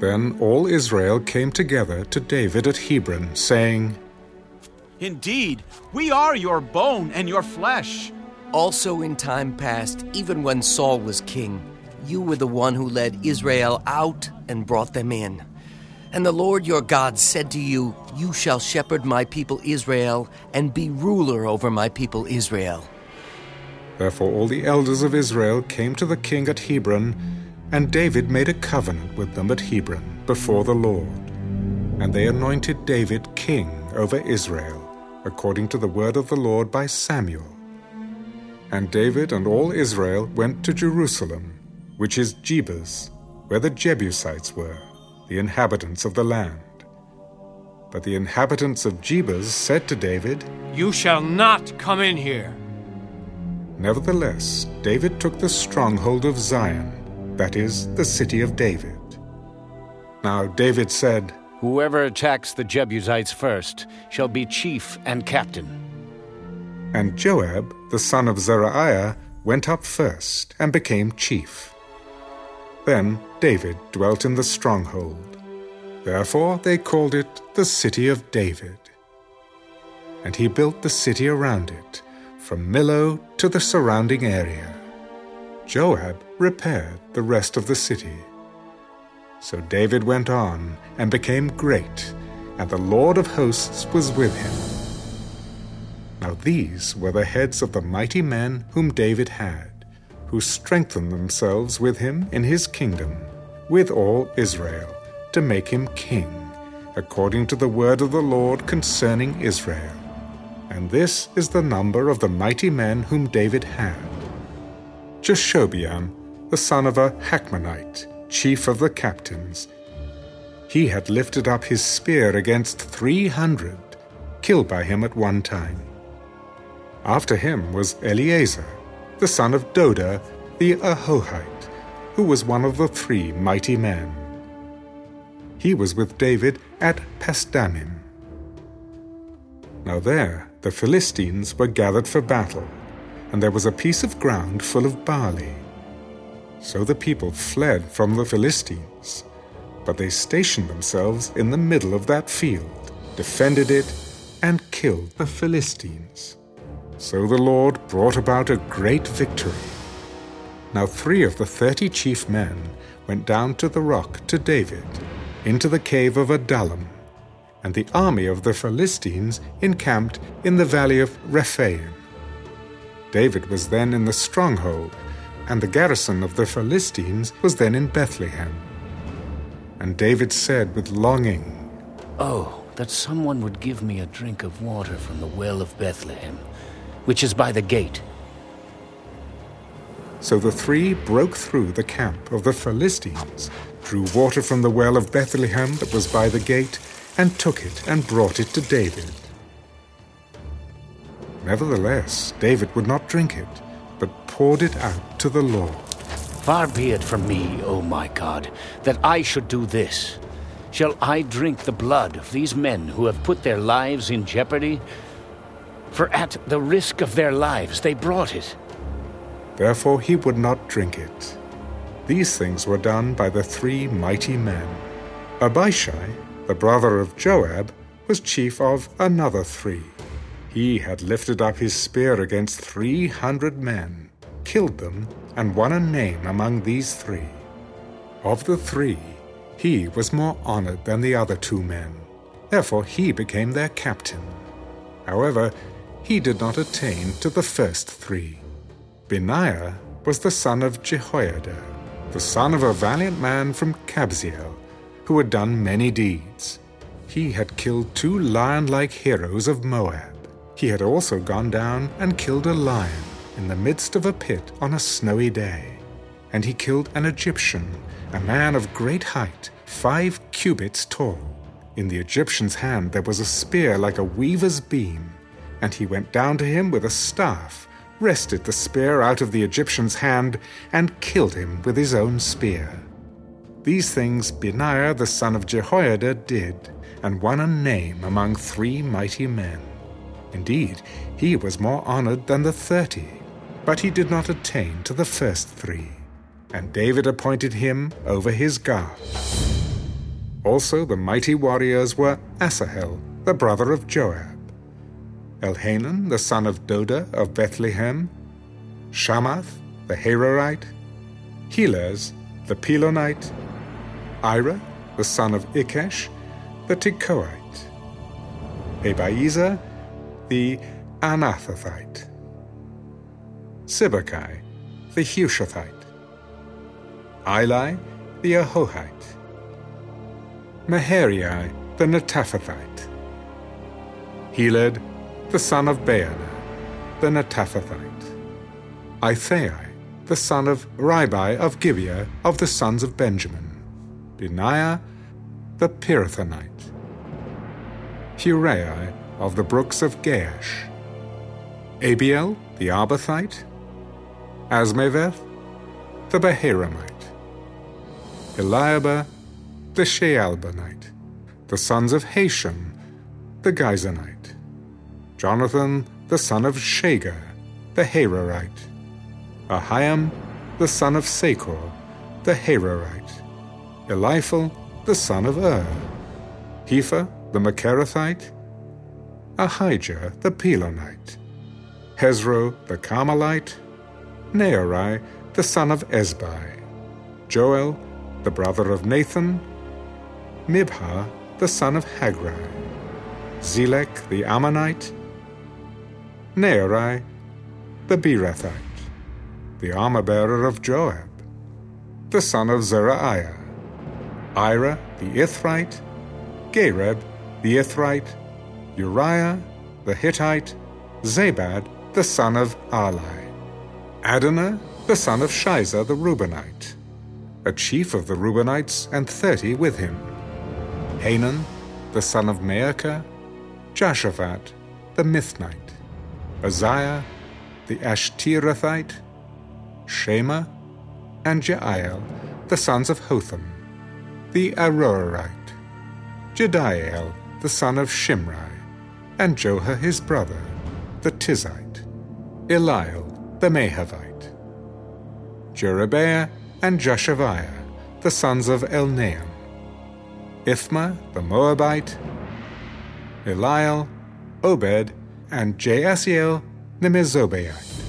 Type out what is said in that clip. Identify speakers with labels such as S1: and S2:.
S1: Then all Israel came together to David at Hebron, saying,
S2: Indeed, we are your bone and your flesh.
S3: Also, in time past, even when Saul was king, you were the one who led Israel out and brought them in. And the Lord your God said to you, You shall shepherd my people Israel and be ruler over my people Israel.
S1: Therefore all the elders of Israel came to the king at Hebron, and David made a covenant with them at Hebron before the Lord. And they anointed David king over Israel, according to the word of the Lord by Samuel. And David and all Israel went to Jerusalem, which is Jebus, where the Jebusites were, the inhabitants of the land. But the inhabitants of Jebus said to David,
S4: You shall not come in here.
S1: Nevertheless, David took the stronghold of Zion, that is, the city of David. Now David said,
S5: Whoever attacks the Jebusites first shall be chief and captain.
S1: And Joab, the son of Zeruiah, went up first and became chief. Then David dwelt in the stronghold. Therefore they called it the City of David. And he built the city around it, from Millo to the surrounding area. Joab repaired the rest of the city. So David went on and became great, and the Lord of hosts was with him. Now these were the heads of the mighty men whom David had, who strengthened themselves with him in his kingdom, with all Israel, to make him king, according to the word of the Lord concerning Israel. And this is the number of the mighty men whom David had. Jashobeam, the son of a Hachmonite, chief of the captains. He had lifted up his spear against three hundred, killed by him at one time. After him was Eleazar, the son of Dodo, the Ahohite, who was one of the three mighty men. He was with David at Pasdammim. Now there the Philistines were gathered for battle, and there was a piece of ground full of barley. So the people fled from the Philistines, but they stationed themselves in the middle of that field, defended it, and killed the Philistines. So the Lord brought about a great victory. Now three of the thirty chief men went down to the rock to David, into the cave of Adullam, and the army of the Philistines encamped in the valley of Rephaim. David was then in the stronghold, and the garrison of the Philistines was then in Bethlehem. And David said with longing,
S5: Oh, that someone would give me a drink of water from the well of Bethlehem, which is by the gate.
S1: So the three broke through the camp of the Philistines, drew water from the well of Bethlehem that was by the gate, and took it and brought it to David. Nevertheless, David would not drink it, but poured it out to the Lord.
S5: Far be it from me, O my God, that I should do this. Shall I drink the blood of these men who have put their lives in jeopardy? For at the risk of their lives they brought it.
S1: Therefore he would not drink it. These things were done by the three mighty men. Abishai, the brother of Joab, was chief of another three. He had lifted up his spear against three hundred men, killed them, and won a name among these three. Of the three, he was more honored than the other two men. Therefore he became their captain. However, he did not attain to the first three. Benaiah was the son of Jehoiada, the son of a valiant man from Kabzeel, who had done many deeds. He had killed two lion like heroes of Moab. He had also gone down and killed a lion in the midst of a pit on a snowy day. And he killed an Egyptian, a man of great height, five cubits tall. In the Egyptian's hand there was a spear like a weaver's beam, and he went down to him with a staff, wrested the spear out of the Egyptian's hand, and killed him with his own spear. These things Benaiah the son of Jehoiada did, and won a name among three mighty men. Indeed, he was more honored than the thirty, but he did not attain to the first three. And David appointed him over his guard. Also the mighty warriors were Asahel, the brother of Joab, Elhanan, the son of Doda of Bethlehem, Shammoth, the Harorite, Helez, the Pelonite, Ira, the son of Ikesh, the Tekoite, Abiezer, the Anathothite, Sibbecai, the Hushathite, Ilai, the Ahohite, Maharai, the Netophathite, Heled, the son of Baanah, the Netophathite, Ithai, the son of Ribai of Gibeah of the sons of Benjamin, Benaiah, the Pirathonite, Hurai of the brooks of Gaash, Abiel, the Arbathite, Azmaveth, the Baharumite, Eliahba, the Shaalbonite, the sons of Hashem, the Gizonite, Jonathan, the son of Shagar, the Hararite, Ahiam, the son of Sacar, the Hararite, Eliphal, the son of Ur, Hepher, the Mecherathite, Ahijah, the Pelonite, Hezro, the Carmelite, Naarai, the son of Ezbai, Joel, the brother of Nathan, Mibhar, the son of Hagri, Zelek, the Ammonite, Naharai, the Berothite, the armor-bearer of Joab, the son of Zeruiah, Ira, the Ithrite, Gareb, the Ithrite, Uriah, the Hittite, Zabad, the son of Ahlai, Adina, the son of Shiza the Reubenite, a chief of the Reubenites, and thirty with him, Hanan, the son of Maachah, Joshaphat, the Mithnite, Uzzia, the Ashterathite, Shama, and Jeiel, the sons of Hotham, the Aroerite, Jediael, the son of Shimri, and Joha his brother, the Tizite, Eliel, the Mahavite, Jerubbaal and Joshaviah, the sons of Elnaam, Ithmah, the Moabite, Eliel, Obed, and Jaasiel, the Mezobaite.